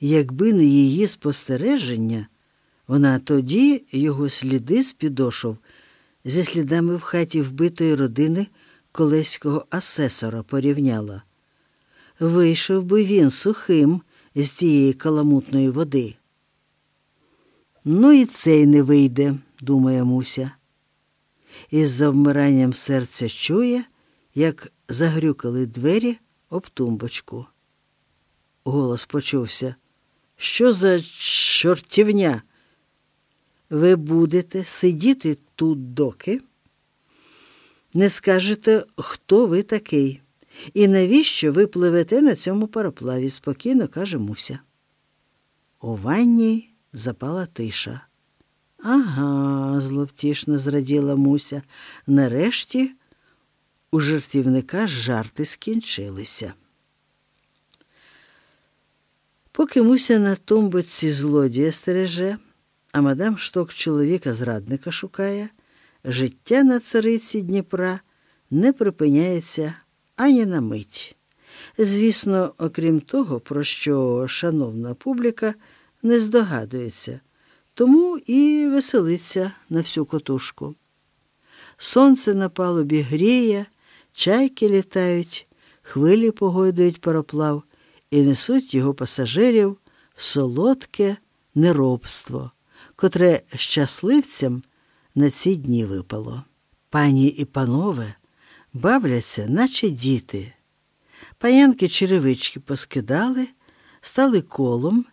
Якби не її спостереження, вона тоді його сліди з підошов зі слідами в хаті вбитої родини колеського асесора порівняла. Вийшов би він сухим з тієї каламутної води. Ну і цей не вийде, думає Муся. Із завмиранням серця чує, як загрюкали двері об тумбочку. Голос почувся. Що за чортівня? Ви будете сидіти тут доки? Не скажете, хто ви такий, і навіщо ви пливете на цьому пароплаві, спокійно каже Муся. У ванні запала тиша. Ага, зловтішно зраділа Муся. Нарешті у жартівника жарти скінчилися. Поки Муся на тумбочці злодія стереже, а мадам шток чоловіка зрадника шукає, життя на цариці Дніпра не припиняється ані на мить. Звісно, окрім того, про що шановна публіка не здогадується, тому і веселиться на всю котушку. Сонце на палубі гріє, чайки літають, хвилі погойдують пароплав і несуть його пасажирів в солодке неробство, котре щасливцям на ці дні випало. Пані і панове бавляться, наче діти. Паянки черевички поскидали, стали колом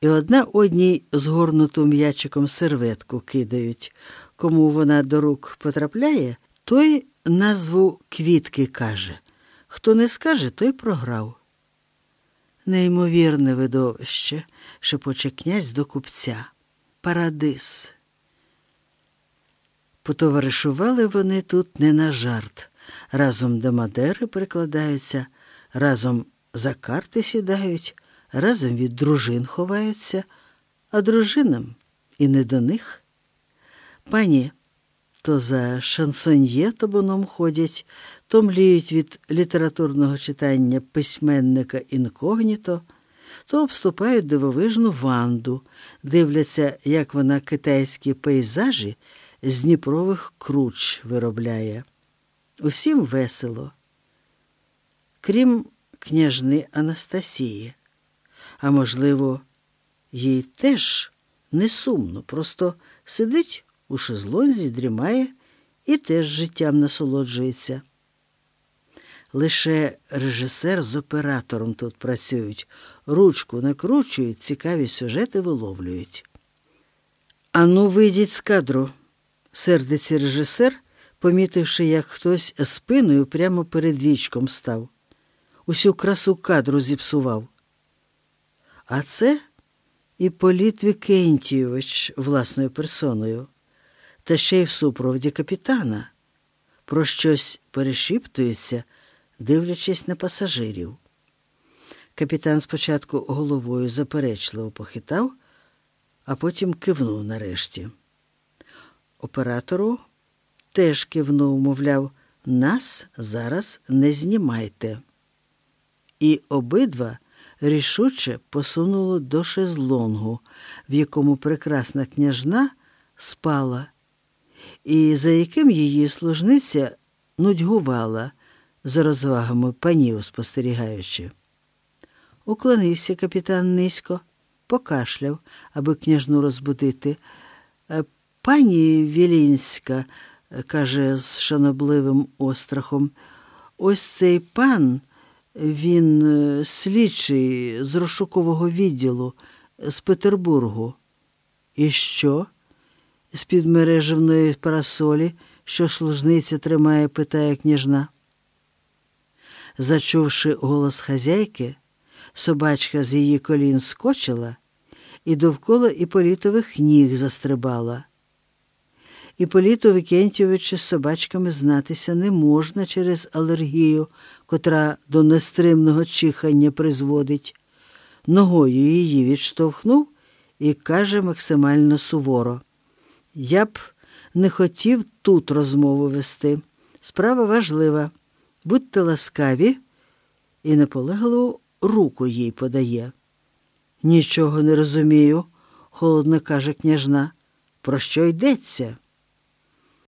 і одна одній згорнуту м'ячиком серветку кидають. Кому вона до рук потрапляє, той назву квітки каже. Хто не скаже, той програв. Неймовірне видовище, шепоче князь до купця. Парадис. Потоваришували вони тут не на жарт. Разом до Мадери прикладаються, разом за карти сідають, разом від дружин ховаються, а дружинам і не до них. Пані то за шансоньє табуном ходять, то мліють від літературного читання письменника інкогніто, то обступають дивовижну ванду, дивляться, як вона китайські пейзажі з Дніпрових круч виробляє. Усім весело, крім княжни Анастасії. А можливо, їй теж не сумно, просто сидить у шезлонзі, дрімає і теж життям насолоджується. Лише режисер з оператором тут працюють, ручку накручують, цікаві сюжети виловлюють. Ану, вийдіть з кадру, сердиться режисер, помітивши, як хтось спиною прямо перед вічком став. Усю красу кадру зіпсував. А це Іполіт Вікентійович власною персоною, та ще й в супроводі капітана, про щось перешіптується, дивлячись на пасажирів. Капітан спочатку головою заперечливо похитав, а потім кивнув нарешті. Оператору теж кивнув, мовляв, нас зараз не знімайте. І обидва рішуче посунуло до шезлонгу, в якому прекрасна княжна спала, і за яким її служниця нудьгувала за розвагами панів спостерігаючи. Уклонився капітан низько, покашляв, аби княжну розбудити. «Е, Пані Вілінська, каже з шанобливим острахом, ось цей пан. Він е, слідчий з розшукового відділу з Петербургу. І що? З під мережевної парасолі, що служниця тримає, питає княжна. Зачувши голос хазяйки, собачка з її колін скочила і довкола іполітових ніг застрибала. Іполіту Вікентьовича з собачками знатися не можна через алергію, котра до нестримного чихання призводить. Ногою її відштовхнув і каже максимально суворо: Я б не хотів тут розмову вести. Справа важлива. Будьте ласкаві, і наполегливо руку їй подає. Нічого не розумію, холодно каже княжна. Про що йдеться?